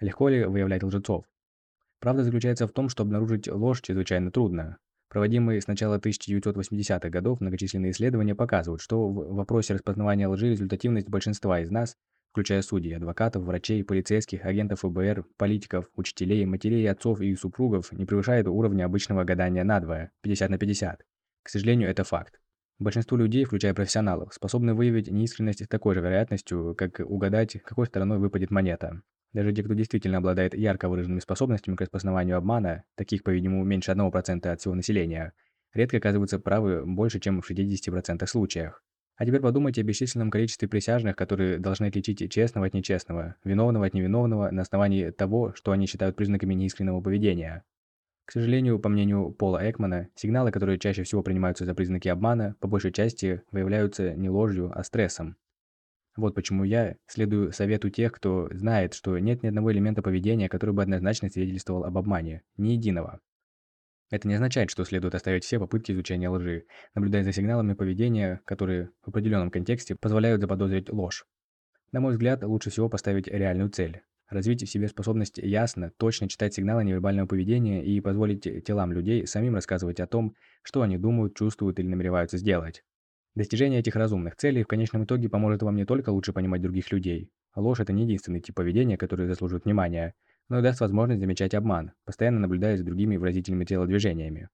Легко ли выявлять лжецов? Правда заключается в том, что обнаружить ложь чрезвычайно трудно. Проводимые с начала 1980-х годов многочисленные исследования показывают, что в вопросе распознавания лжи результативность большинства из нас, включая судей, адвокатов, врачей, полицейских, агентов ФБР, политиков, учителей, матерей, отцов и супругов, не превышает уровня обычного гадания надвое, 50 на 50. К сожалению, это факт. Большинство людей, включая профессионалов, способны выявить неискренность с такой же вероятностью, как угадать, какой стороной выпадет монета. Даже те, кто действительно обладает ярко выраженными способностями к распознаванию обмана, таких, по-видимому, меньше 1% от всего населения, редко оказываются правы больше, чем в 60% случаях. А теперь подумайте о бесчисленном количестве присяжных, которые должны отличить честного от нечестного, виновного от невиновного на основании того, что они считают признаками неискреннего поведения. К сожалению, по мнению Пола Экмана, сигналы, которые чаще всего принимаются за признаки обмана, по большей части выявляются не ложью, а стрессом. Вот почему я следую совету тех, кто знает, что нет ни одного элемента поведения, который бы однозначно свидетельствовал об обмане. Ни единого. Это не означает, что следует оставить все попытки изучения лжи, наблюдая за сигналами поведения, которые в определенном контексте позволяют заподозрить ложь. На мой взгляд, лучше всего поставить реальную цель развить в себе способность ясно, точно читать сигналы невербального поведения и позволить телам людей самим рассказывать о том, что они думают, чувствуют или намереваются сделать. Достижение этих разумных целей в конечном итоге поможет вам не только лучше понимать других людей. Ложь – это не единственный тип поведения, который заслуживает внимания, но и даст возможность замечать обман, постоянно наблюдая за другими выразительными телодвижениями.